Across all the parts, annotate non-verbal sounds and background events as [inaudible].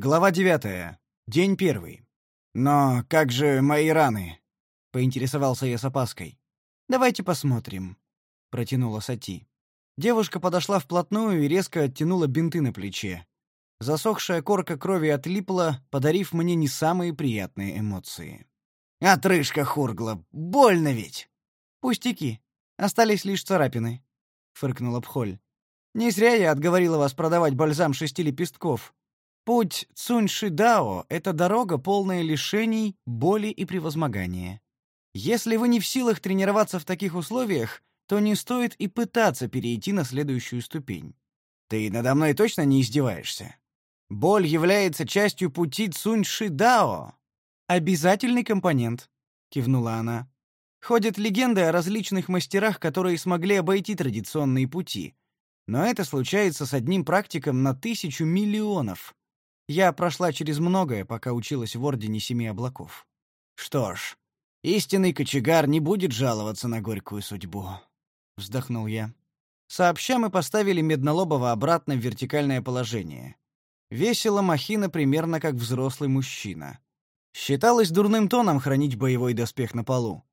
Глава девятая. День первый. «Но как же мои раны?» — поинтересовался я с опаской. «Давайте посмотрим», — протянула Сати. Девушка подошла вплотную и резко оттянула бинты на плече. Засохшая корка крови отлипла, подарив мне не самые приятные эмоции. «Отрыжка хургла! Больно ведь!» «Пустяки. Остались лишь царапины», — фыркнула Пхоль. «Не зря я отговорила вас продавать бальзам шести лепестков. Путь Цуньши-Дао — это дорога, полная лишений, боли и превозмогания. Если вы не в силах тренироваться в таких условиях, то не стоит и пытаться перейти на следующую ступень. Ты надо мной точно не издеваешься? Боль является частью пути Цуньши-Дао. Обязательный компонент, кивнула она. Ходят легенды о различных мастерах, которые смогли обойти традиционные пути. Но это случается с одним практиком на тысячу миллионов. Я прошла через многое, пока училась в Ордене Семи Облаков. Что ж, истинный кочегар не будет жаловаться на горькую судьбу, вздохнул я. Сообща мы поставили Меднолобова обратно в вертикальное положение. Весила махина примерно как взрослый мужчина. Считалось дурным тоном хранить боевой доспех на полу.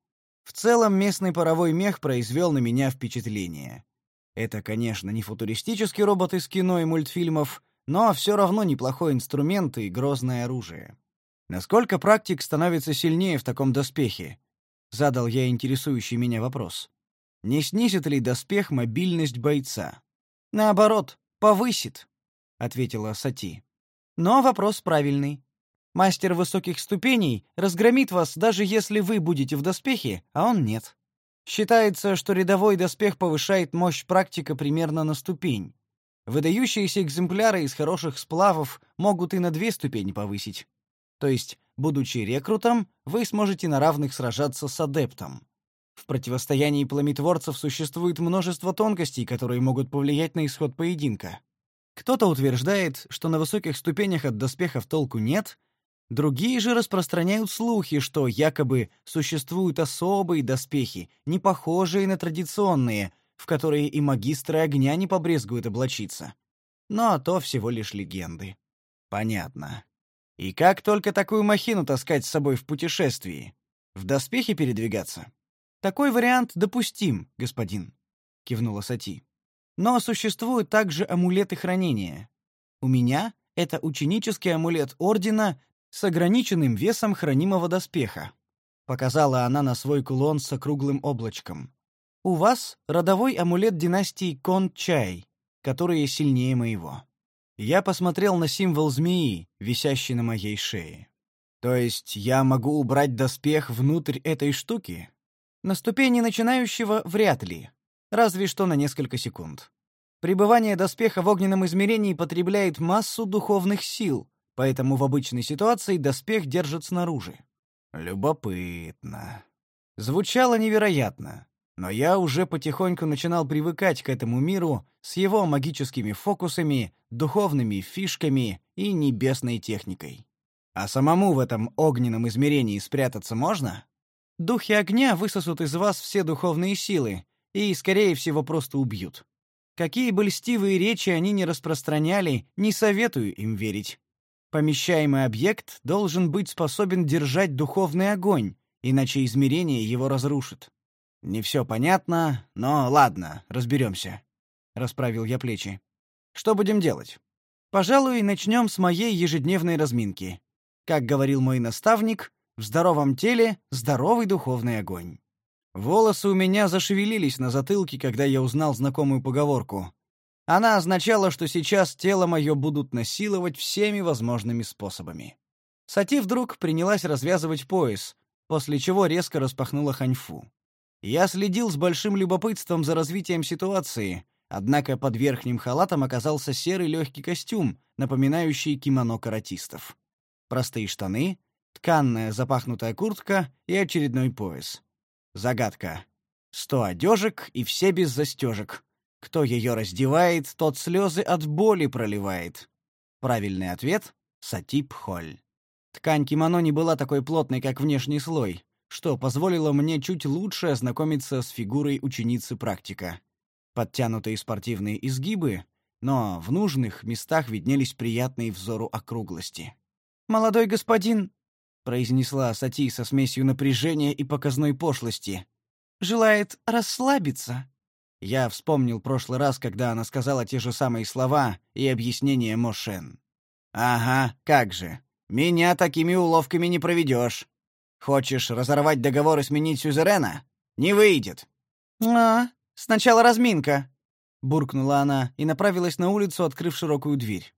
В целом местный паровой мех произвел на меня впечатление. Это, конечно, не футуристический робот из кино и мультфильмов, но все равно неплохой инструмент и грозное оружие. Насколько практик становится сильнее в таком доспехе? Задал я интересующий меня вопрос. Не снизит ли доспех мобильность бойца? Наоборот, повысит, ответила Сати. Но вопрос правильный. Мастер высоких ступеней разгромит вас, даже если вы будете в доспехе, а он нет. Считается, что рядовой доспех повышает мощь практика примерно на ступень. Выдающиеся экземпляры из хороших сплавов могут и на две ступени повысить. То есть, будучи рекрутом, вы сможете на равных сражаться с адептом. В противостоянии пламитворцев существует множество тонкостей, которые могут повлиять на исход поединка. Кто-то утверждает, что на высоких ступенях от доспехов толку нет, другие же распространяют слухи, что якобы существуют особые доспехи, не похожие на традиционные, в которые и магистры огня не побрезгуют облачиться. Но то всего лишь легенды. Понятно. И как только такую махину таскать с собой в путешествии? В доспехе передвигаться? Такой вариант допустим, господин, кивнула Сати. Но существуют также амулеты хранения. У меня это ученический амулет ордена с ограниченным весом хранимого доспеха. Показала она на свой кулон с округлым облачком. У вас родовой амулет династии Кон-Чай, который сильнее моего. Я посмотрел на символ змеи, висящий на моей шее. То есть я могу убрать доспех внутрь этой штуки? На ступени начинающего вряд ли, разве что на несколько секунд. Пребывание доспеха в огненном измерении потребляет массу духовных сил, поэтому в обычной ситуации доспех держат снаружи. Любопытно. Звучало невероятно. Но я уже потихоньку начинал привыкать к этому миру с его магическими фокусами, духовными фишками и небесной техникой. А самому в этом огненном измерении спрятаться можно? Духи огня высосут из вас все духовные силы и, скорее всего, просто убьют. Какие бы льстивые речи они ни распространяли, не советую им верить. Помещаемый объект должен быть способен держать духовный огонь, иначе измерение его разрушит. Не все понятно, но ладно, разберемся. Расправил я плечи. Что будем делать? Пожалуй, начнем с моей ежедневной разминки. Как говорил мой наставник, в здоровом теле здоровый духовный огонь. Волосы у меня зашевелились на затылке, когда я узнал знакомую поговорку. Она означала, что сейчас тело мое будут насиловать всеми возможными способами. Сати вдруг принялась развязывать пояс, после чего резко распахнула ханьфу. Я следил с большим любопытством за развитием ситуации, однако под верхним халатом оказался серый легкий костюм, напоминающий кимоно каратистов. Простые штаны, тканная запахнутая куртка и очередной пояс. Загадка. Сто одежек и все без застежек. Кто ее раздевает, тот слезы от боли проливает. Правильный ответ — Сатип Холь. Ткань кимоно не была такой плотной, как внешний слой, что позволило мне чуть лучше ознакомиться с фигурой ученицы практика. Подтянутые спортивные изгибы, но в нужных местах виднелись приятные взору округлости. «Молодой господин», — произнесла Сати со смесью напряжения и показной пошлости, — «желает расслабиться». Я вспомнил прошлый раз, когда она сказала те же самые слова и объяснение Мошен. «Ага, как же. Меня такими уловками не проведешь. Хочешь разорвать договор и сменить сюзерена? Не выйдет». «А, сначала разминка», — буркнула она и направилась на улицу, открыв широкую дверь.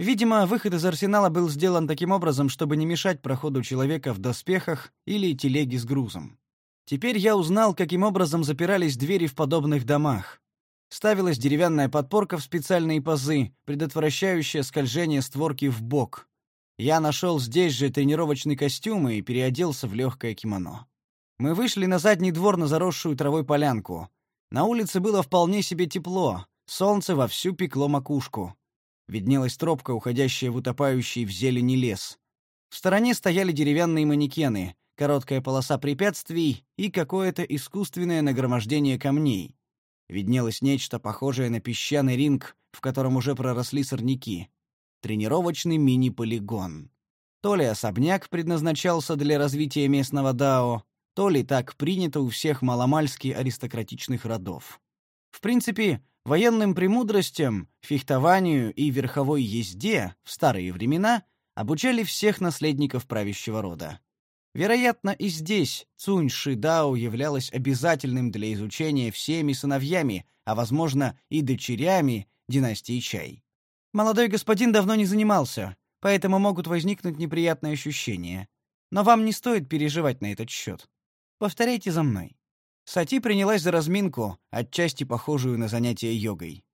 Видимо, выход из арсенала был сделан таким образом, чтобы не мешать проходу человека в доспехах или телеге с грузом. Теперь я узнал, каким образом запирались двери в подобных домах. Ставилась деревянная подпорка в специальные пазы, предотвращающая скольжение створки в бок. Я нашел здесь же тренировочный костюм и переоделся в легкое кимоно. Мы вышли на задний двор на заросшую травой полянку. На улице было вполне себе тепло, солнце вовсю пекло макушку. Виднелась тропка, уходящая в утопающий в зелени лес. В стороне стояли деревянные манекены, короткая полоса препятствий и какое-то искусственное нагромождение камней. Виднелось нечто похожее на песчаный ринг, в котором уже проросли сорняки. Тренировочный мини-полигон. То ли особняк предназначался для развития местного дао, то ли так принято у всех маломальски аристократичных родов. В принципе, военным премудростям, фехтованию и верховой езде в старые времена обучали всех наследников правящего рода. Вероятно, и здесь Цунь-Ши Дао являлась обязательным для изучения всеми сыновьями, а, возможно, и дочерями династии Чай. Молодой господин давно не занимался, поэтому могут возникнуть неприятные ощущения. Но вам не стоит переживать на этот счет. Повторяйте за мной. Сати принялась за разминку, отчасти похожую на занятие йогой.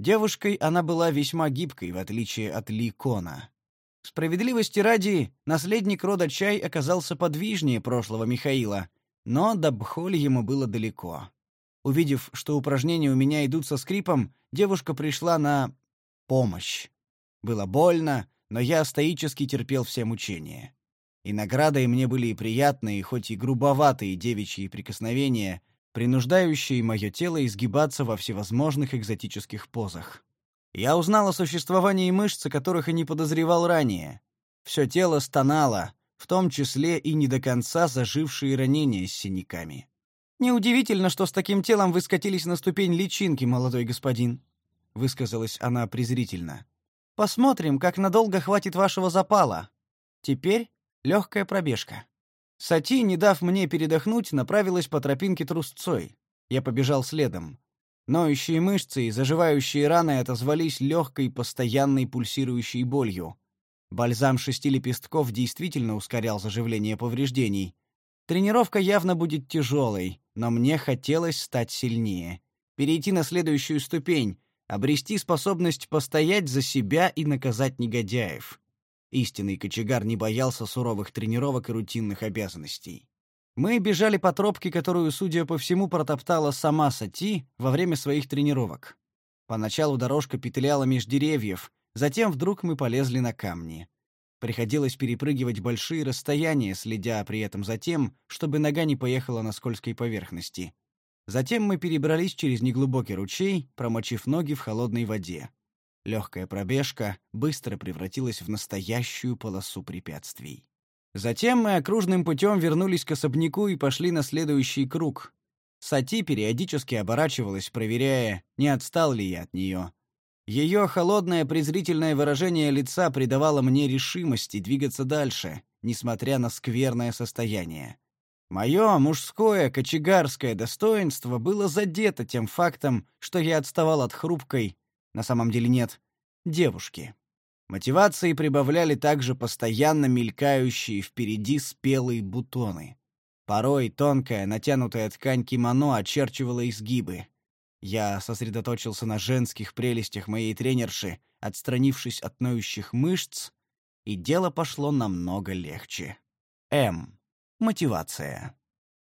Девушкой она была весьма гибкой, в отличие от Ли Кона. Справедливости ради, наследник рода Чай оказался подвижнее прошлого Михаила, но до Бхоли ему было далеко. Увидев, что упражнения у меня идут со скрипом, девушка пришла на помощь. Было больно, но я стоически терпел все мучения. И наградой мне были и приятные, хоть и грубоватые девичьи прикосновения, принуждающие мое тело изгибаться во всевозможных экзотических позах. Я узнал о существовании мышц, которых и не подозревал ранее. Все тело стонало, в том числе и не до конца зажившие ранения с синяками. «Неудивительно, что с таким телом вы скатились на ступень личинки, молодой господин», — высказалась она презрительно. «Посмотрим, как надолго хватит вашего запала. Теперь легкая пробежка». Сати, не дав мне передохнуть, направилась по тропинке трусцой. Я побежал следом. Ноющие мышцы и заживающие раны отозвались легкой, постоянной пульсирующей болью. Бальзам шести лепестков действительно ускорял заживление повреждений. Тренировка явно будет тяжелой, но мне хотелось стать сильнее. Перейти на следующую ступень, обрести способность постоять за себя и наказать негодяев. Истинный кочегар не боялся суровых тренировок и рутинных обязанностей. Мы бежали по тропке, которую, судя по всему, протоптала сама Сати во время своих тренировок. Поначалу дорожка петляла меж деревьев, затем вдруг мы полезли на камни. Приходилось перепрыгивать большие расстояния, следя при этом за тем, чтобы нога не поехала на скользкой поверхности. Затем мы перебрались через неглубокий ручей, промочив ноги в холодной воде. Легкая пробежка быстро превратилась в настоящую полосу препятствий. Затем мы окружным путем вернулись к особняку и пошли на следующий круг. Сати периодически оборачивалась, проверяя, не отстал ли я от нее. Ее холодное презрительное выражение лица придавало мне решимости двигаться дальше, несмотря на скверное состояние. Мое мужское кочегарское достоинство было задето тем фактом, что я отставал от хрупкой, на самом деле нет, девушки. Мотивации прибавляли также постоянно мелькающие впереди спелые бутоны. Порой тонкая, натянутая ткань кимоно очерчивала изгибы. Я сосредоточился на женских прелестях моей тренерши, отстранившись от ноющих мышц, и дело пошло намного легче. М. Мотивация.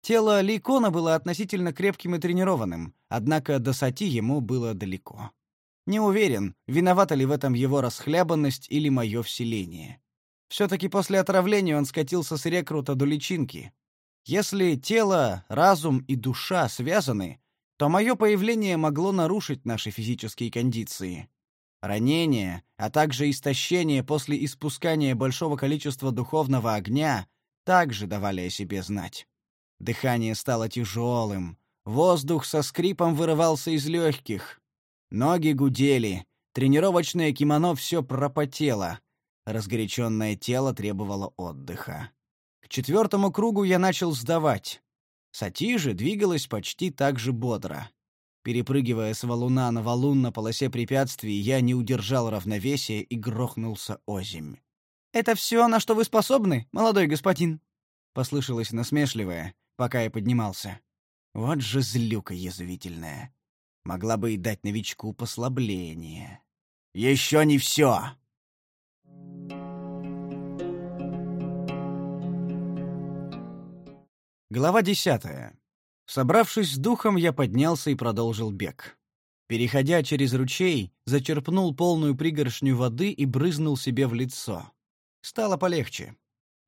Тело Ликона было относительно крепким и тренированным, однако до сати ему было далеко. Не уверен, виновата ли в этом его расхлябанность или мое вселение. Все-таки после отравления он скатился с рекрута до личинки. Если тело, разум и душа связаны, то мое появление могло нарушить наши физические кондиции. Ранение, а также истощение после испускания большого количества духовного огня также давали о себе знать. Дыхание стало тяжелым, воздух со скрипом вырывался из легких. Ноги гудели, тренировочное кимоно все пропотело, разгоряченное тело требовало отдыха. К четвертому кругу я начал сдавать. Сати же двигалась почти так же бодро. Перепрыгивая с валуна на валун на полосе препятствий, я не удержал равновесия и грохнулся озимь. «Это все, на что вы способны, молодой господин?» — послышалось насмешливое, пока я поднимался. Вот же злюка язвительная. Могла бы и дать новичку послабление. «Еще не все!» Глава десятая. Собравшись с духом, я поднялся и продолжил бег. Переходя через ручей, зачерпнул полную пригоршню воды и брызнул себе в лицо. Стало полегче.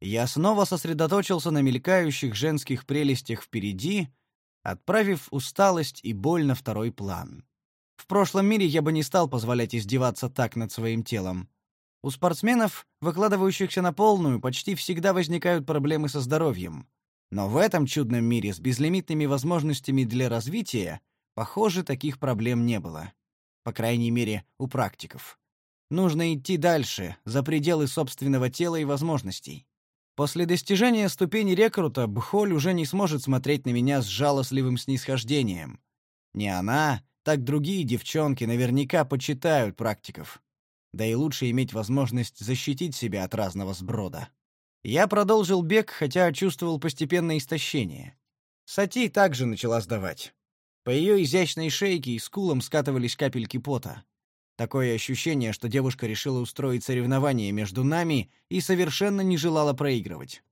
Я снова сосредоточился на мелькающих женских прелестях впереди, отправив усталость и боль на второй план. В прошлом мире я бы не стал позволять издеваться так над своим телом. У спортсменов, выкладывающихся на полную, почти всегда возникают проблемы со здоровьем. Но в этом чудном мире с безлимитными возможностями для развития, похоже, таких проблем не было. По крайней мере, у практиков. Нужно идти дальше, за пределы собственного тела и возможностей. После достижения ступени рекрута Бхоль уже не сможет смотреть на меня с жалостливым снисхождением. Не она, так другие девчонки наверняка почитают практиков. Да и лучше иметь возможность защитить себя от разного сброда. Я продолжил бег, хотя чувствовал постепенное истощение. Сати также начала сдавать. По ее изящной шейке и скулам скатывались капельки пота. Такое ощущение, что девушка решила устроить соревнование между нами и совершенно не желала проигрывать.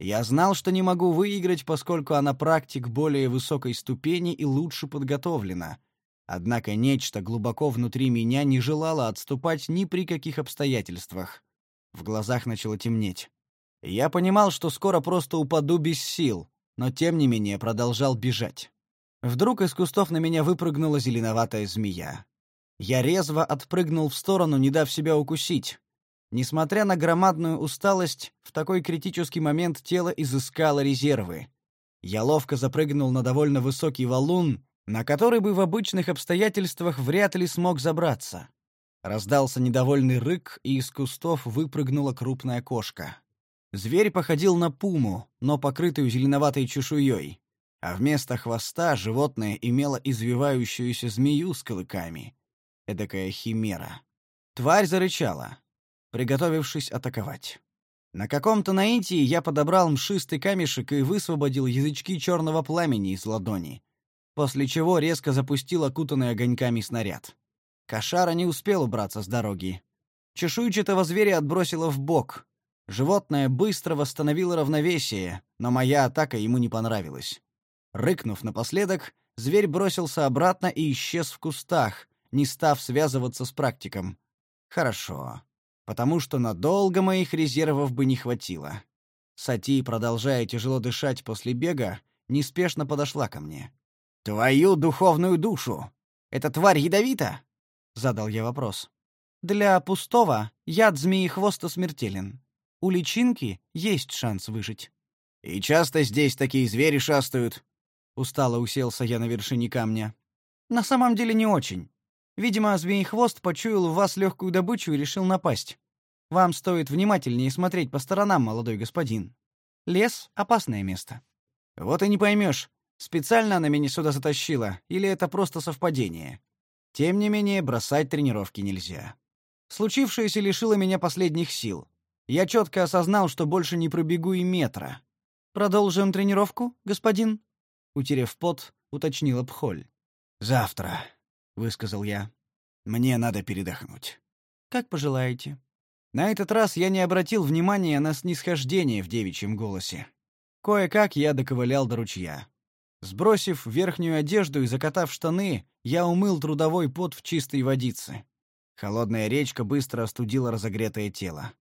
Я знал, что не могу выиграть, поскольку она практик более высокой ступени и лучше подготовлена. Однако нечто глубоко внутри меня не желало отступать ни при каких обстоятельствах. В глазах начало темнеть. Я понимал, что скоро просто упаду без сил, но тем не менее продолжал бежать. Вдруг из кустов на меня выпрыгнула зеленоватая змея. Я резво отпрыгнул в сторону, не дав себя укусить. Несмотря на громадную усталость, в такой критический момент тело изыскало резервы. Я ловко запрыгнул на довольно высокий валун, на который бы в обычных обстоятельствах вряд ли смог забраться. Раздался недовольный рык, и из кустов выпрыгнула крупная кошка. Зверь походил на пуму, но покрытую зеленоватой чешуей, а вместо хвоста животное имело извивающуюся змею с клыками. Эдакая химера. Тварь зарычала, приготовившись атаковать. На каком-то наитии я подобрал мшистый камешек и высвободил язычки черного пламени из ладони, после чего резко запустил окутанный огоньками снаряд. Кошара не успел убраться с дороги. Чешуйчатого зверя отбросило в бок, Животное быстро восстановило равновесие, но моя атака ему не понравилась. Рыкнув напоследок, зверь бросился обратно и исчез в кустах, не став связываться с практиком. Хорошо, потому что надолго моих резервов бы не хватило. Сати, продолжая тяжело дышать после бега, неспешно подошла ко мне. «Твою духовную душу! Эта тварь ядовита?» — задал я вопрос. «Для пустого яд змеи хвоста смертелен. У личинки есть шанс выжить. И часто здесь такие звери шастают. Устало уселся я на вершине камня. На самом деле не очень. Видимо, змеи-хвост почуял в вас легкую добычу и решил напасть. Вам стоит внимательнее смотреть по сторонам, молодой господин. Лес — опасное место. Вот и не поймешь, специально она меня сюда затащила или это просто совпадение. Тем не менее, бросать тренировки нельзя. Случившееся лишило меня последних сил. Я четко осознал, что больше не пробегу и метра. Продолжим тренировку, господин? Утерев пот, уточнила Пхоль. Завтра, высказал я. Мне надо передохнуть. Как пожелаете. На этот раз я не обратил внимания на снисхождение в девичьем голосе. Кое-как я доковылял до ручья. Сбросив верхнюю одежду и закатав штаны, я умыл трудовой пот в чистой водице. Холодная речка быстро остудила разогретое тело.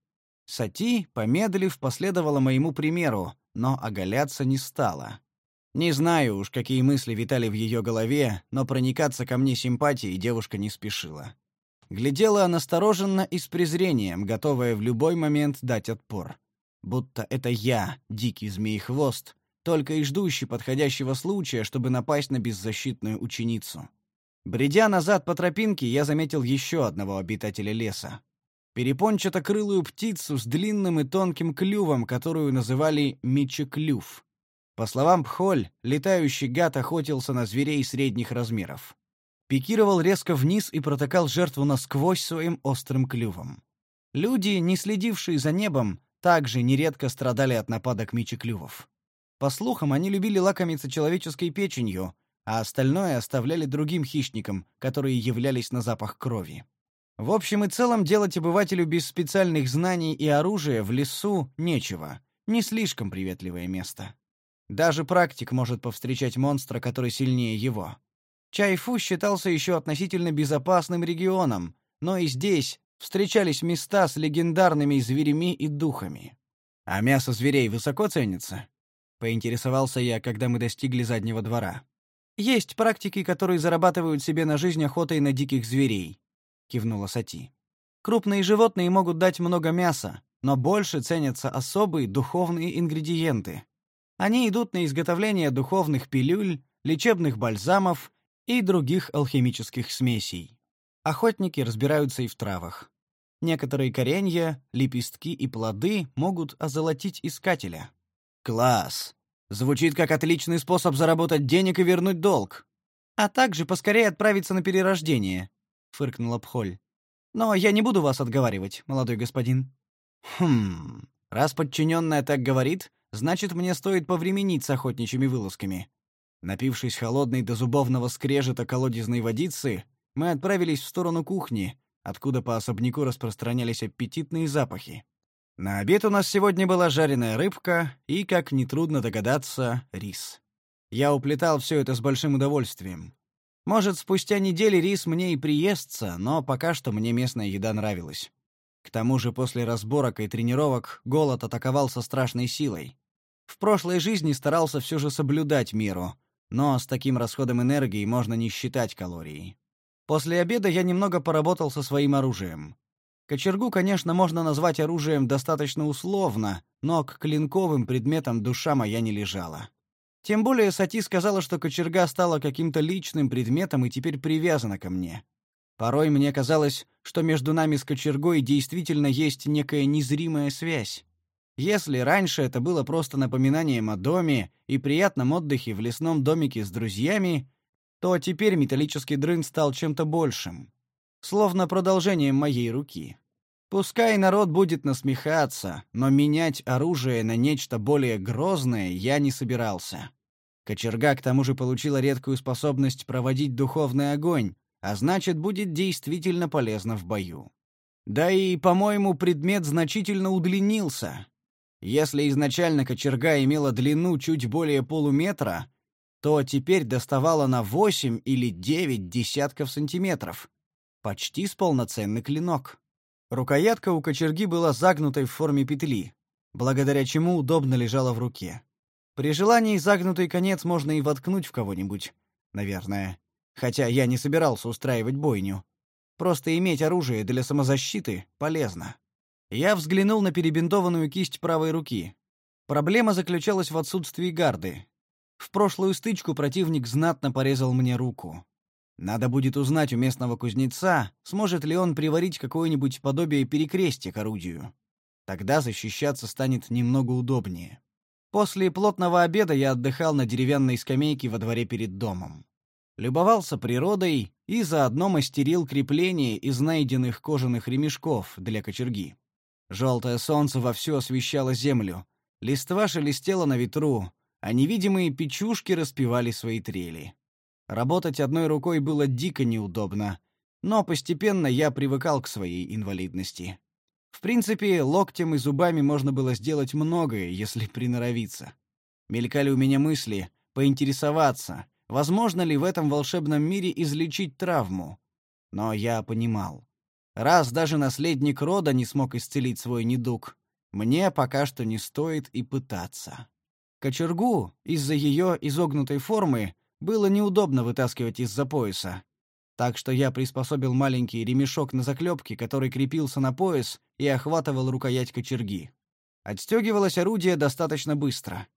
Сати, помедлив, последовала моему примеру, но оголяться не стала. Не знаю уж, какие мысли витали в ее голове, но проникаться ко мне симпатией девушка не спешила. Глядела настороженно и с презрением, готовая в любой момент дать отпор. Будто это я, дикий змеехвост, только и ждущий подходящего случая, чтобы напасть на беззащитную ученицу. Бредя назад по тропинке, я заметил еще одного обитателя леса. Перепончато-крылую птицу с длинным и тонким клювом, которую называли мечеклюв. По словам Пхоль, летающий гад охотился на зверей средних размеров. Пикировал резко вниз и протыкал жертву насквозь своим острым клювом. Люди, не следившие за небом, также нередко страдали от нападок мечеклювов. По слухам, они любили лакомиться человеческой печенью, а остальное оставляли другим хищникам, которые являлись на запах крови. В общем и целом делать обывателю без специальных знаний и оружия в лесу нечего. Не слишком приветливое место. Даже практик может повстречать монстра, который сильнее его. Чайфу считался еще относительно безопасным регионом, но и здесь встречались места с легендарными зверями и духами. А мясо зверей высоко ценится? Поинтересовался я, когда мы достигли заднего двора. Есть практики, которые зарабатывают себе на жизнь охотой на диких зверей, кивнула Сати. Крупные животные могут дать много мяса, но больше ценятся особые духовные ингредиенты. Они идут на изготовление духовных пилюль, лечебных бальзамов и других алхимических смесей. Охотники разбираются и в травах. Некоторые коренья, лепестки и плоды могут озолотить искателя. Класс. Звучит как отличный способ заработать денег и вернуть долг. А также поскорее отправиться на перерождение, фыркнула Пхоль. Но я не буду вас отговаривать, молодой господин. Хм. Раз подчиненная так говорит, значит, мне стоит повременить с охотничьими вылазками. Напившись холодной до зубовного скрежета колодезной водицы, мы отправились в сторону кухни, откуда по особняку распространялись аппетитные запахи. На обед у нас сегодня была жареная рыбка и, как нетрудно догадаться, рис. Я уплетал все это с большим удовольствием. Может, спустя недели рис мне и приестся, но пока что мне местная еда нравилась. К тому же после разборок и тренировок голод атаковал со страшной силой. В прошлой жизни старался все же соблюдать меру, но с таким расходом энергии можно не считать калорий. После обеда я немного поработал со своим оружием. Кочергу, конечно, можно назвать оружием достаточно условно, но к клинковым предметам душа моя не лежала. Тем более Сати сказала, что кочерга стала каким-то личным предметом и теперь привязана ко мне. Порой мне казалось, что между нами с кочергой действительно есть некая незримая связь. Если раньше это было просто напоминанием о доме и приятном отдыхе в лесном домике с друзьями, то теперь металлический дрын стал чем-то большим, словно продолжением моей руки. Пускай народ будет насмехаться, но менять оружие на нечто более грозное я не собирался. Кочерга к тому же получила редкую способность проводить духовный огонь, а значит, будет действительно полезна в бою. Да и, по-моему, предмет значительно удлинился, если изначально кочерга имела длину чуть более полуметра, то теперь доставала на 8 или 9 десятков сантиметров. Почти с полноценный клинок. Рукоятка у кочерги была загнутой в форме петли, благодаря чему удобно лежала в руке. При желании загнутый конец можно и воткнуть в кого-нибудь, наверное. Хотя я не собирался устраивать бойню. Просто иметь оружие для самозащиты полезно. Я взглянул на перебинтованную кисть правой руки. Проблема заключалась в отсутствии гарды. В прошлую стычку противник знатно порезал мне руку. Надо будет узнать у местного кузнеца, сможет ли он приварить какое-нибудь подобие перекрестия к орудию. Тогда защищаться станет немного удобнее. После плотного обеда я отдыхал на деревянной скамейке во дворе перед домом. Любовался природой и заодно мастерил крепление из найденных кожаных ремешков для кочерги. Желтое солнце вовсю освещало землю. Листва шелестела на ветру, а невидимые печушки распевали свои трели. Работать одной рукой было дико неудобно, но постепенно я привыкал к своей инвалидности. В принципе, локтем и зубами можно было сделать многое, если [laughs] приноровиться. Мелькали у меня мысли поинтересоваться, возможно ли в этом волшебном мире излечить травму. Но я понимал, Раз даже наследник рода не смог исцелить свой недуг, мне пока что не стоит и пытаться. Кочергу из-за ее изогнутой формы было неудобно вытаскивать из-за пояса. Так что я приспособил маленький ремешок на заклепке, который крепился на пояс и охватывал рукоять кочерги. Отстегивалось орудие достаточно быстро.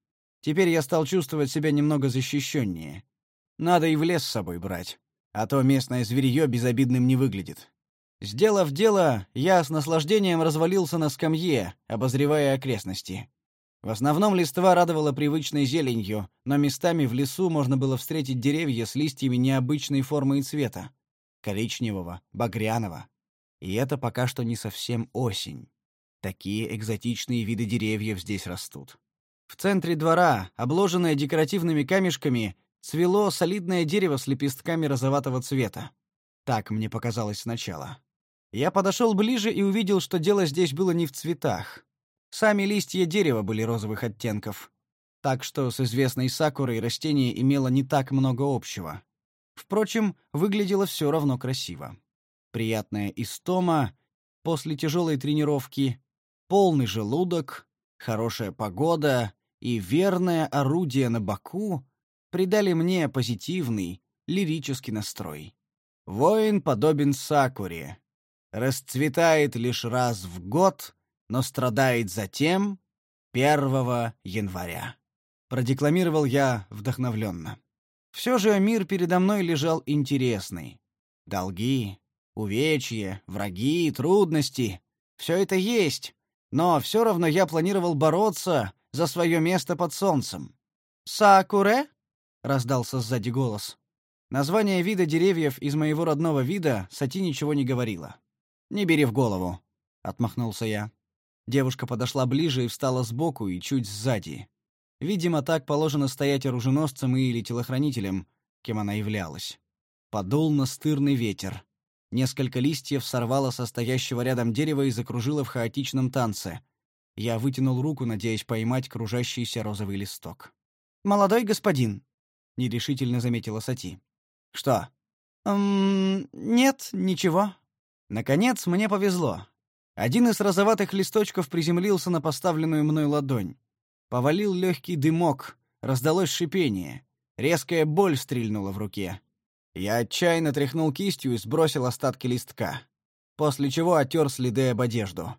Теперь я стал чувствовать себя немного защищеннее. Надо и в лес с собой брать, а то местное зверье безобидным не выглядит. Сделав дело, я с наслаждением развалился на скамье, обозревая окрестности. В основном листва радовала привычной зеленью, но местами в лесу можно было встретить деревья с листьями необычной формы и цвета — коричневого, багряного. И это пока что не совсем осень. Такие экзотичные виды деревьев здесь растут. В центре двора, обложенное декоративными камешками, цвело солидное дерево с лепестками розоватого цвета. Так мне показалось сначала. Я подошел ближе и увидел, что дело здесь было не в цветах. Сами листья дерева были розовых оттенков. Так что с известной сакурой растение имело не так много общего. Впрочем, выглядело все равно красиво. Приятная истома после тяжелой тренировки, полный желудок, хорошая погода и верное орудие на боку придали мне позитивный, лирический настрой. Воин подобен сакуре, расцветает лишь раз в год, но страдает затем 1 января. Продекламировал я вдохновленно. Все же мир передо мной лежал интересный. Долги, увечья, враги, трудности — все это есть, но все равно я планировал бороться за свое место под солнцем. «Сакуре?» — раздался сзади голос. Название вида деревьев из моего родного вида Сати ничего не говорило. «Не бери в голову», — отмахнулся я. Девушка подошла ближе и встала сбоку и чуть сзади. Видимо, так положено стоять оруженосцем или телохранителем, кем она являлась. Подул настырный ветер. Несколько листьев сорвало со стоящего рядом дерева и закружило в хаотичном танце. Я вытянул руку, надеясь поймать кружащийся розовый листок. «Молодой господин», — нерешительно заметила Сати. «Что?» «Эм, нет, ничего», Наконец, мне повезло. Один из розоватых листочков приземлился на поставленную мной ладонь. Повалил легкий дымок, раздалось шипение. Резкая боль стрельнула в руке. Я отчаянно тряхнул кистью и сбросил остатки листка, после чего оттер следы об одежду.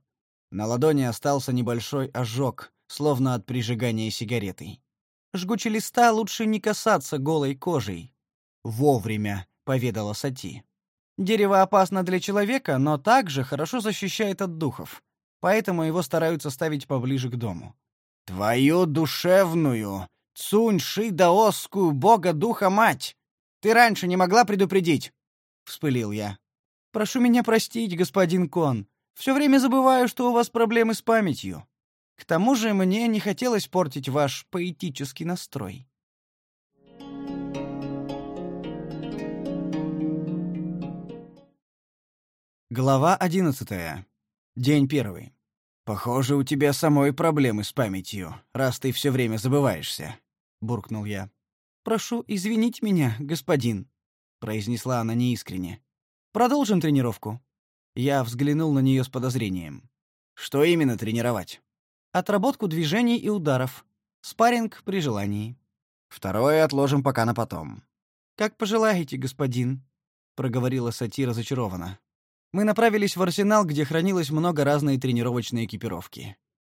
На ладони остался небольшой ожог, словно от прижигания сигаретой. Жгучи листа лучше не касаться голой кожей. Вовремя, поведала Сати. Дерево опасно для человека, но также хорошо защищает от духов. Поэтому его стараются ставить поближе к дому. Твою душевную, цунь-ши даосскую бога духа мать! Ты раньше не могла предупредить, вспылил я. Прошу меня простить, господин Кон. Все время забываю, что у вас проблемы с памятью. К тому же мне не хотелось портить ваш поэтический настрой. Глава одиннадцатая. День первый. Похоже, у тебя самой проблемы с памятью, раз ты все время забываешься, буркнул я. Прошу извинить меня, господин, произнесла она неискренне. Продолжим тренировку. Я взглянул на нее с подозрением. Что именно тренировать? Отработку движений и ударов. Спарринг при желании. Второе отложим пока на потом. Как пожелаете, господин, проговорила Сати разочарованно мы направились в арсенал, где хранилось много разной тренировочной экипировки.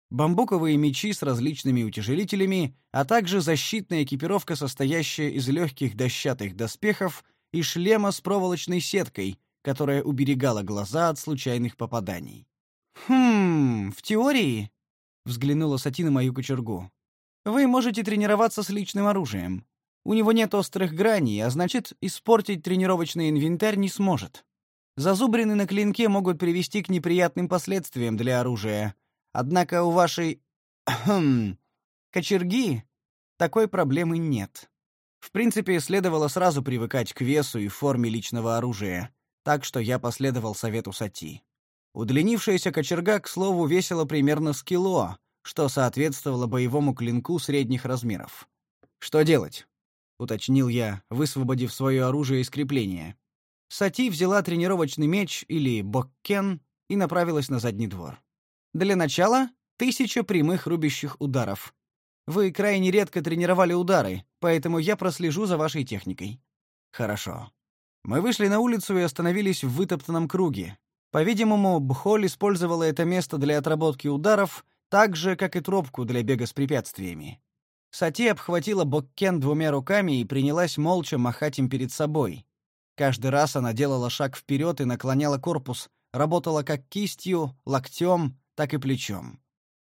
Бамбуковые мечи с различными утяжелителями, а также защитная экипировка, состоящая из легких дощатых доспехов и шлема с проволочной сеткой, которая уберегала глаза от случайных попаданий. «Хм, в теории», — взглянула Сати на мою кочергу, — «вы можете тренироваться с личным оружием. У него нет острых граней, а значит, испортить тренировочный инвентарь не сможет. Зазубрины на клинке могут привести к неприятным последствиям для оружия. Однако у вашей [clears throat] кочерги такой проблемы нет. В принципе, следовало сразу привыкать к весу и форме личного оружия, так что я последовал совету Сати. Удлинившаяся кочерга, к слову, весила примерно с кило, что соответствовало боевому клинку средних размеров. «Что делать?» — уточнил я, высвободив свое оружие из крепления. Сати взяла тренировочный меч или боккен и направилась на задний двор. Для начала тысяча прямых рубящих ударов. Вы крайне редко тренировали удары, поэтому я прослежу за вашей техникой. Хорошо. Мы вышли на улицу и остановились в вытоптанном круге. По-видимому, Бхоль использовала это место для отработки ударов, так же, как и тропку для бега с препятствиями. Сати обхватила Боккен двумя руками и принялась молча махать им перед собой. Каждый раз она делала шаг вперед и наклоняла корпус, работала как кистью, локтем, так и плечом.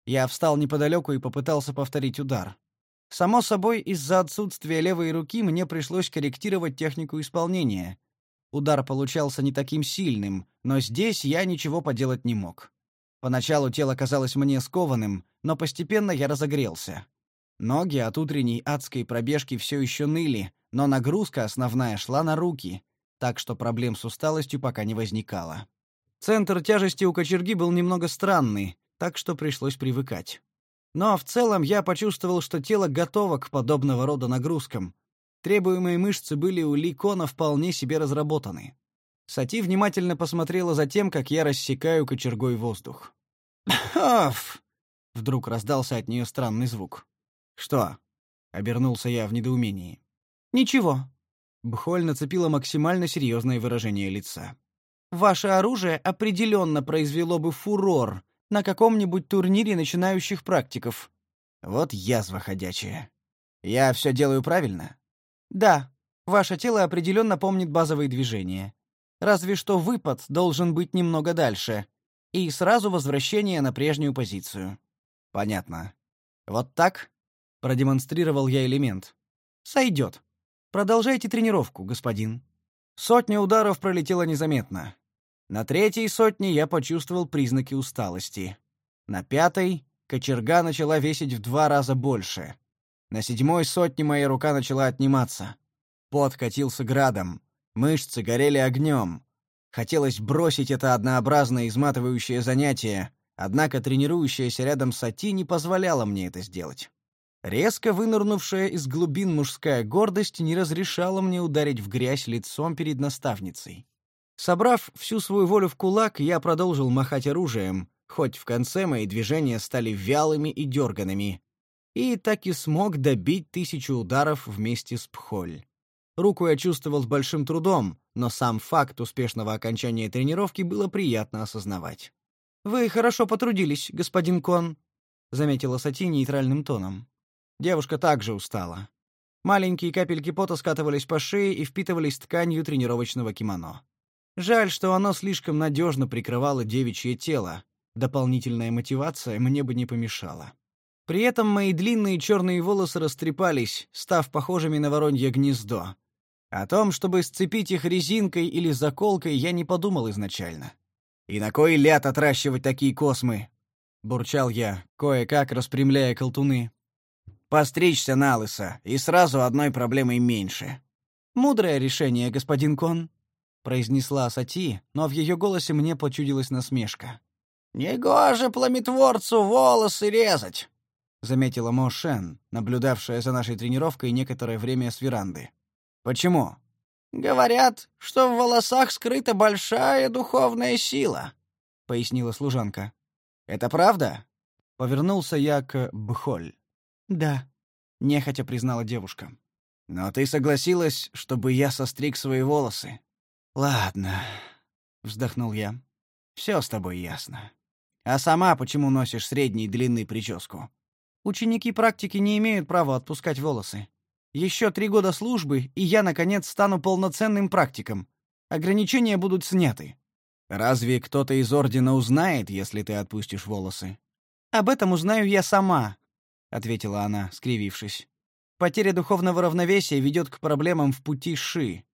Я встал неподалеку и попытался повторить удар. Само собой, из-за отсутствия левой руки мне пришлось корректировать технику исполнения. Удар получался не таким сильным, но здесь я ничего поделать не мог. Поначалу тело казалось мне скованным, но постепенно я разогрелся. Ноги от утренней адской пробежки все еще ныли, но нагрузка основная шла на руки, так что проблем с усталостью пока не возникало. Центр тяжести у кочерги был немного странный, так что пришлось привыкать. Но в целом я почувствовал, что тело готово к подобного рода нагрузкам. Требуемые мышцы были у Ликона вполне себе разработаны. Сати внимательно посмотрела за тем, как я рассекаю кочергой воздух. «Аф!» — вдруг раздался от нее странный звук. «Что?» — обернулся я в недоумении. «Ничего». Бхоль нацепила максимально серьезное выражение лица. «Ваше оружие определенно произвело бы фурор на каком-нибудь турнире начинающих практиков». «Вот язва ходячая. Я все делаю правильно?» «Да. Ваше тело определенно помнит базовые движения. Разве что выпад должен быть немного дальше. И сразу возвращение на прежнюю позицию». «Понятно. Вот так?» Продемонстрировал я элемент. Сойдет. Продолжайте тренировку, господин. Сотня ударов пролетела незаметно. На третьей сотне я почувствовал признаки усталости. На пятой кочерга начала весить в два раза больше. На седьмой сотне моя рука начала отниматься. Пот катился градом, мышцы горели огнем. Хотелось бросить это однообразное изматывающее занятие, однако тренирующаяся рядом Сати не позволяла мне это сделать. Резко вынырнувшая из глубин мужская гордость не разрешала мне ударить в грязь лицом перед наставницей. Собрав всю свою волю в кулак, я продолжил махать оружием, хоть в конце мои движения стали вялыми и дерганными, и так и смог добить тысячу ударов вместе с Пхоль. Руку я чувствовал с большим трудом, но сам факт успешного окончания тренировки было приятно осознавать. «Вы хорошо потрудились, господин Кон», — заметила Сати нейтральным тоном. Девушка также устала. Маленькие капельки пота скатывались по шее и впитывались тканью тренировочного кимоно. Жаль, что оно слишком надежно прикрывало девичье тело. Дополнительная мотивация мне бы не помешала. При этом мои длинные черные волосы растрепались, став похожими на воронье гнездо. О том, чтобы сцепить их резинкой или заколкой, я не подумал изначально. «И на кой ляд отращивать такие космы?» — бурчал я, кое-как распрямляя колтуны. Постричься на лысо, и сразу одной проблемой меньше. Мудрое решение, господин Кон, произнесла Сати, но в ее голосе мне почудилась насмешка. Негоже пламетворцу волосы резать, заметила Мо Шен, наблюдавшая за нашей тренировкой некоторое время с веранды. Почему? Говорят, что в волосах скрыта большая духовная сила, пояснила служанка. Это правда? Повернулся я к Бхоль. «Да», — нехотя признала девушка. «Но ты согласилась, чтобы я состриг свои волосы?» «Ладно», — вздохнул я. «Все с тобой ясно. А сама почему носишь средней длины прическу?» «Ученики практики не имеют права отпускать волосы. Еще три года службы, и я, наконец, стану полноценным практиком. Ограничения будут сняты». «Разве кто-то из Ордена узнает, если ты отпустишь волосы?» «Об этом узнаю я сама, ответила она, скривившись. Потеря духовного равновесия ведет к проблемам в пути Ши.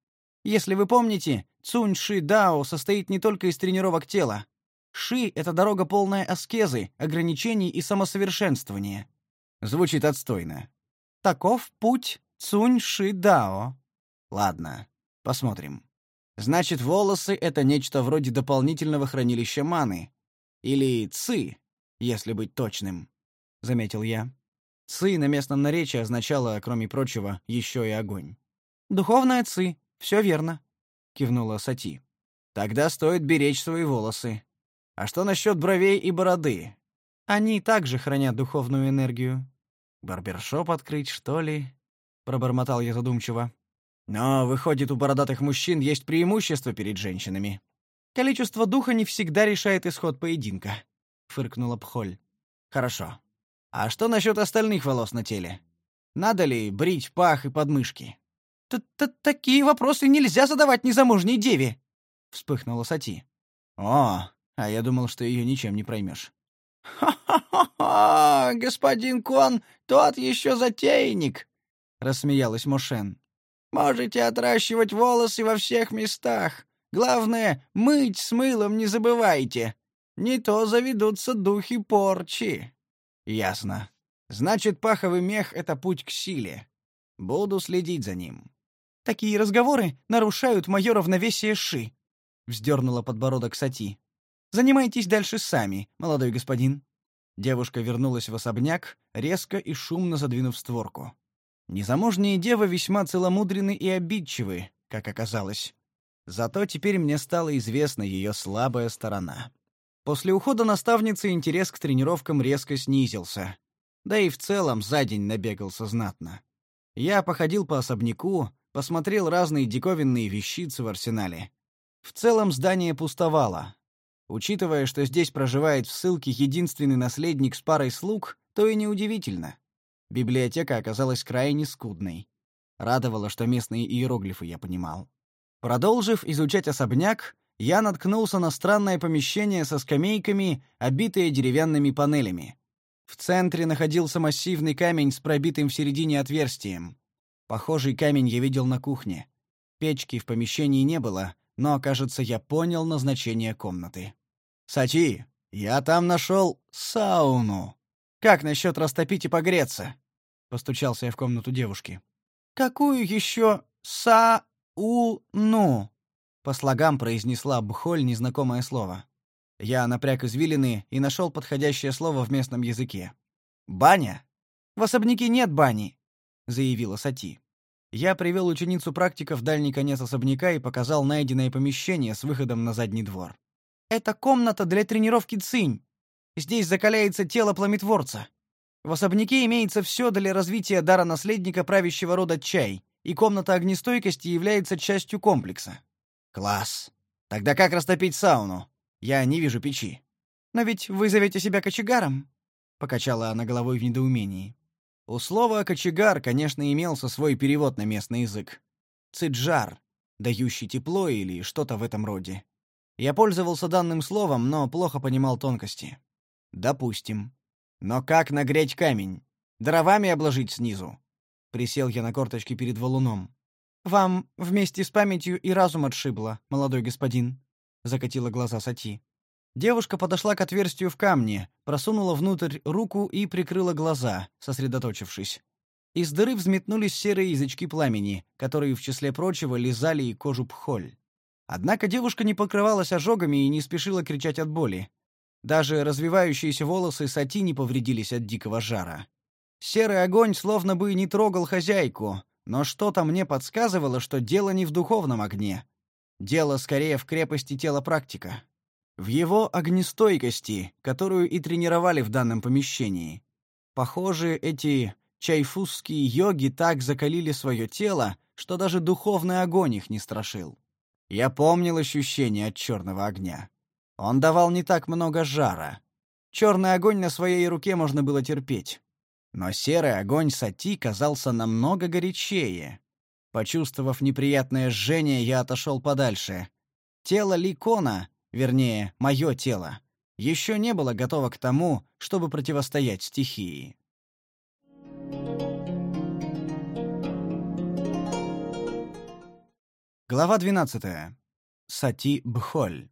Если вы помните, Цунь Ши Дао состоит не только из тренировок тела. Ши это дорога полная аскезы, ограничений и самосовершенствования. Звучит отстойно. Таков путь Цунь Ши Дао. Ладно, посмотрим. Значит, волосы это нечто вроде дополнительного хранилища маны или ци, если быть точным, заметил я. Ци на местном наречии означало, кроме прочего, еще и огонь. «Духовная ци, все верно», — кивнула Сати. «Тогда стоит беречь свои волосы. А что насчет бровей и бороды? Они также хранят духовную энергию. Барбершоп открыть, что ли?» — пробормотал я задумчиво. Но, выходит, у бородатых мужчин есть преимущество перед женщинами. Количество духа не всегда решает исход поединка, фыркнула Пхоль. Хорошо. А что насчет остальных волос на теле? Надо ли брить пах и подмышки? Т -т Такие вопросы нельзя задавать незамужней деве, вспыхнула Сати. О, а я думал, что ее ничем не проймешь. «Ха-ха-ха! Господин Кон, тот еще затейник!» — рассмеялась Мошен. «Можете отращивать волосы во всех местах. Главное, мыть с мылом не забывайте. Не то заведутся духи порчи». «Ясно. Значит, паховый мех — это путь к силе. Буду следить за ним». «Такие разговоры нарушают мое равновесие Ши», — вздернула подбородок Сати. «Занимайтесь дальше сами, молодой господин». Девушка вернулась в особняк, резко и шумно задвинув створку. Незамужние девы весьма целомудрены и обидчивы, как оказалось. Зато теперь мне стала известна ее слабая сторона. После ухода наставницы интерес к тренировкам резко снизился. Да и в целом за день набегался знатно. Я походил по особняку, посмотрел разные диковинные вещицы в арсенале. В целом здание пустовало. Учитывая, что здесь проживает в ссылке единственный наследник с парой слуг, то и неудивительно. Библиотека оказалась крайне скудной. Радовало, что местные иероглифы я понимал. Продолжив изучать особняк, я наткнулся на странное помещение со скамейками, обитое деревянными панелями. В центре находился массивный камень с пробитым в середине отверстием. Похожий камень я видел на кухне. Печки в помещении не было, но, кажется, я понял назначение комнаты. «Сати, я там нашел сауну. Как насчет растопить и погреться?» Постучался я в комнату девушки. «Какую еще са-у-ну?» По слогам произнесла Бхоль незнакомое слово. Я напряг извилины и нашел подходящее слово в местном языке. «Баня?» «В особняке нет бани», — заявила Сати. Я привел ученицу практика в дальний конец особняка и показал найденное помещение с выходом на задний двор. Это комната для тренировки цинь. Здесь закаляется тело пламетворца. В особняке имеется все для развития дара наследника правящего рода Чай, и комната огнестойкости является частью комплекса. Класс. Тогда как растопить сауну? Я не вижу печи. Но ведь вы зовете себя кочегаром, покачала она головой в недоумении. У слова кочегар, конечно, имелся свой перевод на местный язык. Циджар, дающий тепло или что-то в этом роде. Я пользовался данным словом, но плохо понимал тонкости. Допустим. Но как нагреть камень? Дровами обложить снизу? Присел я на корточки перед валуном. Вам вместе с памятью и разум отшибло, молодой господин, закатила глаза Сати. Девушка подошла к отверстию в камне, просунула внутрь руку и прикрыла глаза, сосредоточившись. Из дыры взметнулись серые язычки пламени, которые в числе прочего лизали и кожу пхоль. Однако девушка не покрывалась ожогами и не спешила кричать от боли. Даже развивающиеся волосы Сати не повредились от дикого жара. Серый огонь словно бы не трогал хозяйку, но что-то мне подсказывало, что дело не в духовном огне. Дело скорее в крепости тела практика. В его огнестойкости, которую и тренировали в данном помещении. Похоже, эти чайфусские йоги так закалили свое тело, что даже духовный огонь их не страшил. Я помнил ощущение от черного огня. Он давал не так много жара. Черный огонь на своей руке можно было терпеть. Но серый огонь Сати казался намного горячее. Почувствовав неприятное жжение, я отошел подальше. Тело Ликона, вернее, мое тело, еще не было готово к тому, чтобы противостоять стихии. Глава 12. Сати Бхоль.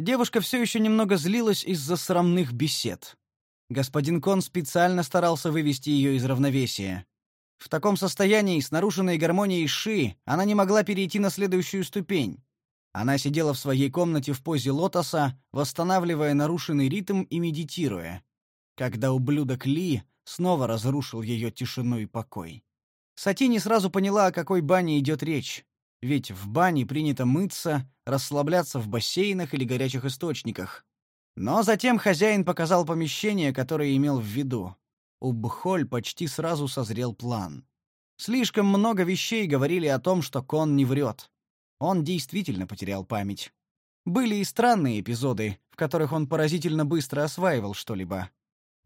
Девушка все еще немного злилась из-за срамных бесед. Господин Кон специально старался вывести ее из равновесия. В таком состоянии, с нарушенной гармонией Ши, она не могла перейти на следующую ступень. Она сидела в своей комнате в позе лотоса, восстанавливая нарушенный ритм и медитируя. Когда ублюдок Ли снова разрушил ее тишину и покой. Сати не сразу поняла, о какой бане идет речь ведь в бане принято мыться, расслабляться в бассейнах или горячих источниках. Но затем хозяин показал помещение, которое имел в виду. У Бхоль почти сразу созрел план. Слишком много вещей говорили о том, что Кон не врет. Он действительно потерял память. Были и странные эпизоды, в которых он поразительно быстро осваивал что-либо.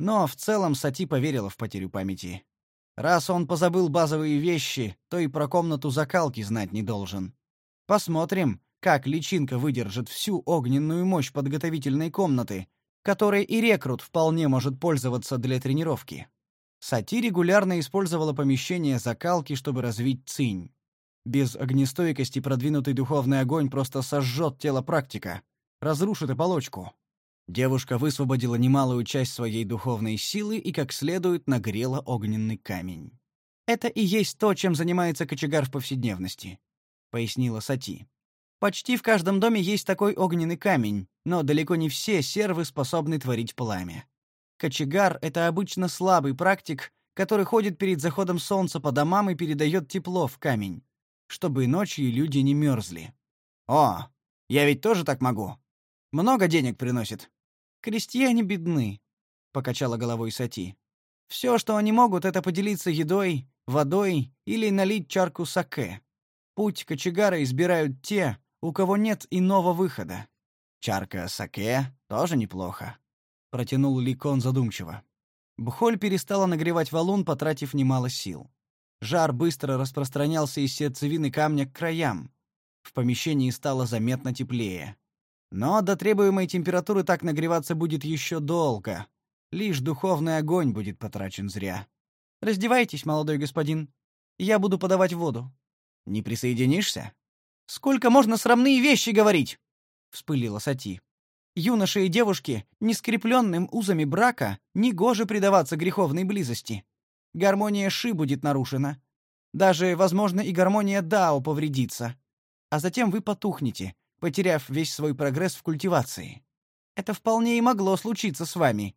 Но в целом Сати поверила в потерю памяти. Раз он позабыл базовые вещи, то и про комнату закалки знать не должен. Посмотрим, как личинка выдержит всю огненную мощь подготовительной комнаты, которой и рекрут вполне может пользоваться для тренировки. Сати регулярно использовала помещение закалки, чтобы развить цинь. Без огнестойкости продвинутый духовный огонь просто сожжет тело практика, разрушит оболочку. Девушка высвободила немалую часть своей духовной силы и как следует нагрела огненный камень. «Это и есть то, чем занимается кочегар в повседневности», — пояснила Сати. «Почти в каждом доме есть такой огненный камень, но далеко не все сервы способны творить пламя. Кочегар — это обычно слабый практик, который ходит перед заходом солнца по домам и передает тепло в камень, чтобы ночью люди не мерзли. О, я ведь тоже так могу. Много денег приносит. Крестьяне бедны, покачала головой Сати. Все, что они могут, это поделиться едой, водой или налить чарку саке. Путь кочегара избирают те, у кого нет иного выхода. Чарка саке тоже неплохо, протянул Ликон задумчиво. Бхоль перестала нагревать валун, потратив немало сил. Жар быстро распространялся из сердцевины камня к краям. В помещении стало заметно теплее. Но до требуемой температуры так нагреваться будет еще долго. Лишь духовный огонь будет потрачен зря. Раздевайтесь, молодой господин. Я буду подавать воду. Не присоединишься? Сколько можно срамные вещи говорить? вспылила Сати. Юноши и девушки, не скрепленным узами брака, негоже предаваться греховной близости. Гармония Ши будет нарушена. Даже, возможно, и гармония Дао повредится. А затем вы потухнете, потеряв весь свой прогресс в культивации. Это вполне и могло случиться с вами.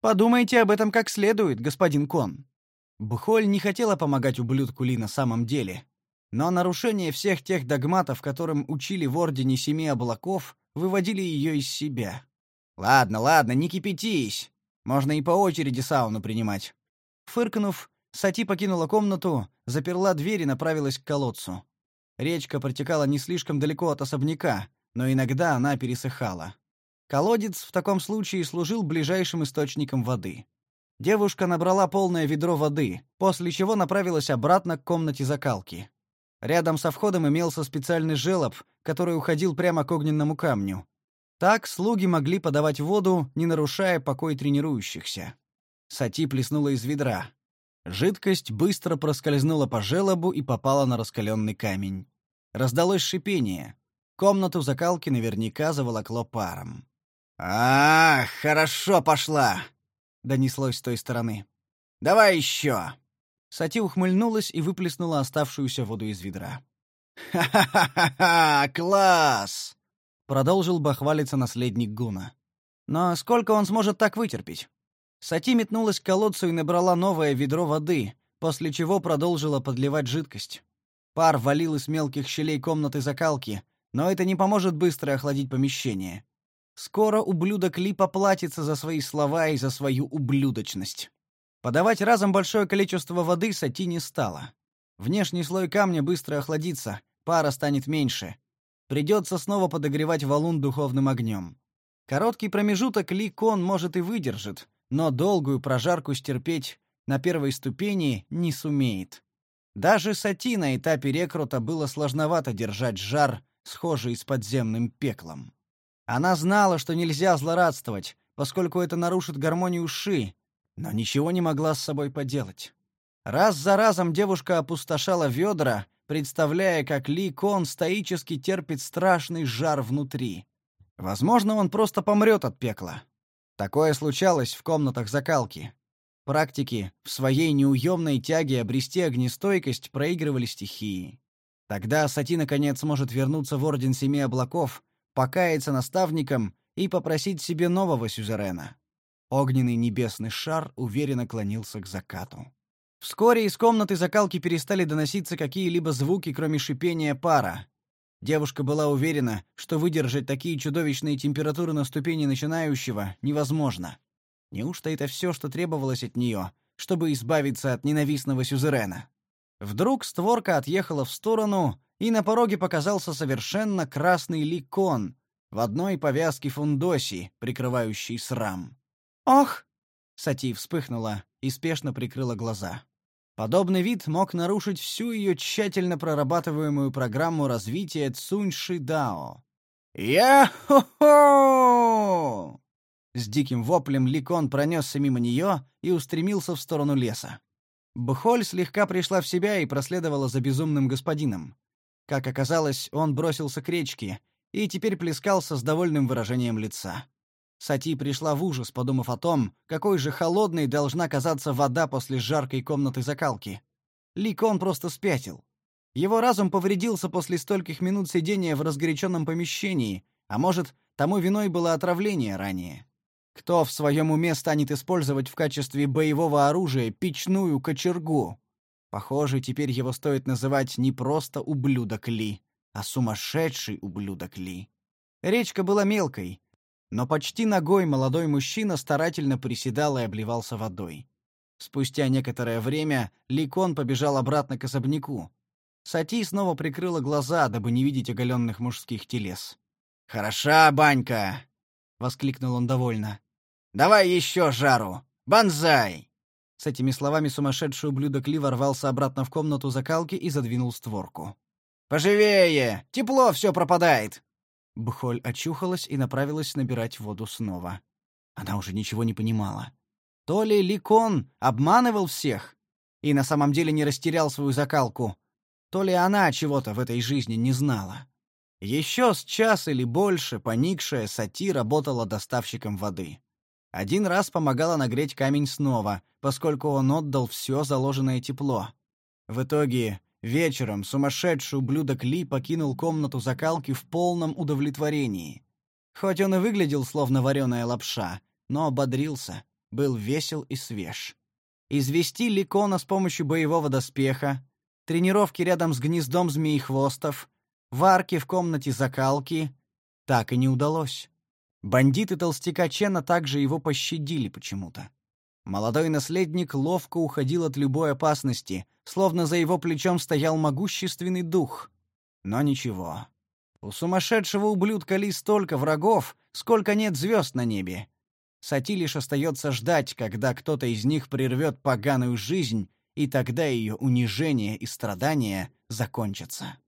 Подумайте об этом как следует, господин Кон. Бхоль не хотела помогать ублюдку Ли на самом деле, но нарушение всех тех догматов, которым учили в Ордене Семи Облаков, выводили ее из себя. Ладно, ладно, не кипятись. Можно и по очереди сауну принимать. Фыркнув, Сати покинула комнату, заперла дверь и направилась к колодцу. Речка протекала не слишком далеко от особняка, но иногда она пересыхала. Колодец в таком случае служил ближайшим источником воды. Девушка набрала полное ведро воды, после чего направилась обратно к комнате закалки. Рядом со входом имелся специальный желоб, который уходил прямо к огненному камню. Так слуги могли подавать воду, не нарушая покой тренирующихся. Сати плеснула из ведра. Жидкость быстро проскользнула по желобу и попала на раскаленный камень. Раздалось шипение. Комнату закалки наверняка заволокло паром. «Ах, хорошо пошла!» — донеслось с той стороны. «Давай еще!» Сати ухмыльнулась и выплеснула оставшуюся воду из ведра. «Ха-ха-ха! Класс!» — продолжил бахвалиться наследник Гуна. «Но сколько он сможет так вытерпеть?» Сати метнулась к колодцу и набрала новое ведро воды, после чего продолжила подливать жидкость. Пар валил из мелких щелей комнаты закалки, но это не поможет быстро охладить помещение. Скоро ублюдок Ли поплатится за свои слова и за свою ублюдочность. Подавать разом большое количество воды Сати не стала. Внешний слой камня быстро охладится, пара станет меньше. Придется снова подогревать валун духовным огнем. Короткий промежуток Ли Кон может и выдержит, но долгую прожарку стерпеть на первой ступени не сумеет. Даже Сати на этапе рекрута было сложновато держать жар, схожий с подземным пеклом. Она знала, что нельзя злорадствовать, поскольку это нарушит гармонию Ши, но ничего не могла с собой поделать. Раз за разом девушка опустошала ведра, представляя, как Ли Кон стоически терпит страшный жар внутри. Возможно, он просто помрет от пекла. Такое случалось в комнатах закалки. Практики в своей неуемной тяге обрести огнестойкость проигрывали стихии. Тогда Сати наконец сможет вернуться в Орден Семи Облаков, покаяться наставником и попросить себе нового сюзерена. Огненный небесный шар уверенно клонился к закату. Вскоре из комнаты закалки перестали доноситься какие-либо звуки, кроме шипения пара, Девушка была уверена, что выдержать такие чудовищные температуры на ступени начинающего невозможно. Неужто это все, что требовалось от нее, чтобы избавиться от ненавистного сюзерена? Вдруг створка отъехала в сторону, и на пороге показался совершенно красный ликон в одной повязке фундоси, прикрывающей срам. «Ох!» — Сати вспыхнула и спешно прикрыла глаза. Подобный вид мог нарушить всю ее тщательно прорабатываемую программу развития Цуньши Дао. «Я-хо-хо!» С диким воплем Ликон пронесся мимо нее и устремился в сторону леса. Бхоль слегка пришла в себя и проследовала за безумным господином. Как оказалось, он бросился к речке и теперь плескался с довольным выражением лица. Сати пришла в ужас, подумав о том, какой же холодной должна казаться вода после жаркой комнаты закалки. Ликон просто спятил. Его разум повредился после стольких минут сидения в разгоряченном помещении, а может, тому виной было отравление ранее. Кто в своем уме станет использовать в качестве боевого оружия печную кочергу? Похоже, теперь его стоит называть не просто ублюдок Ли, а сумасшедший ублюдок Ли. Речка была мелкой, но почти ногой молодой мужчина старательно приседал и обливался водой. Спустя некоторое время Ликон побежал обратно к особняку. Сати снова прикрыла глаза, дабы не видеть оголенных мужских телес. «Хороша банька!» — воскликнул он довольно. Давай еще жару! Банзай!» С этими словами сумасшедший ублюдок Ли ворвался обратно в комнату закалки и задвинул створку. «Поживее! Тепло все пропадает!» Бхоль очухалась и направилась набирать воду снова. Она уже ничего не понимала. То ли Ликон обманывал всех и на самом деле не растерял свою закалку, то ли она чего-то в этой жизни не знала. Еще с час или больше поникшая Сати работала доставщиком воды. Один раз помогала нагреть камень снова, поскольку он отдал все заложенное тепло. В итоге вечером сумасшедший ублюдок Ли покинул комнату закалки в полном удовлетворении. Хоть он и выглядел словно вареная лапша, но ободрился, был весел и свеж. Извести Ликона с помощью боевого доспеха, тренировки рядом с гнездом змеихвостов, варки в комнате закалки — так и не удалось. Бандиты толстяка Чена также его пощадили почему-то. Молодой наследник ловко уходил от любой опасности, словно за его плечом стоял могущественный дух. Но ничего. У сумасшедшего ублюдка Ли столько врагов, сколько нет звезд на небе. Сати лишь остается ждать, когда кто-то из них прервет поганую жизнь, и тогда ее унижение и страдания закончатся.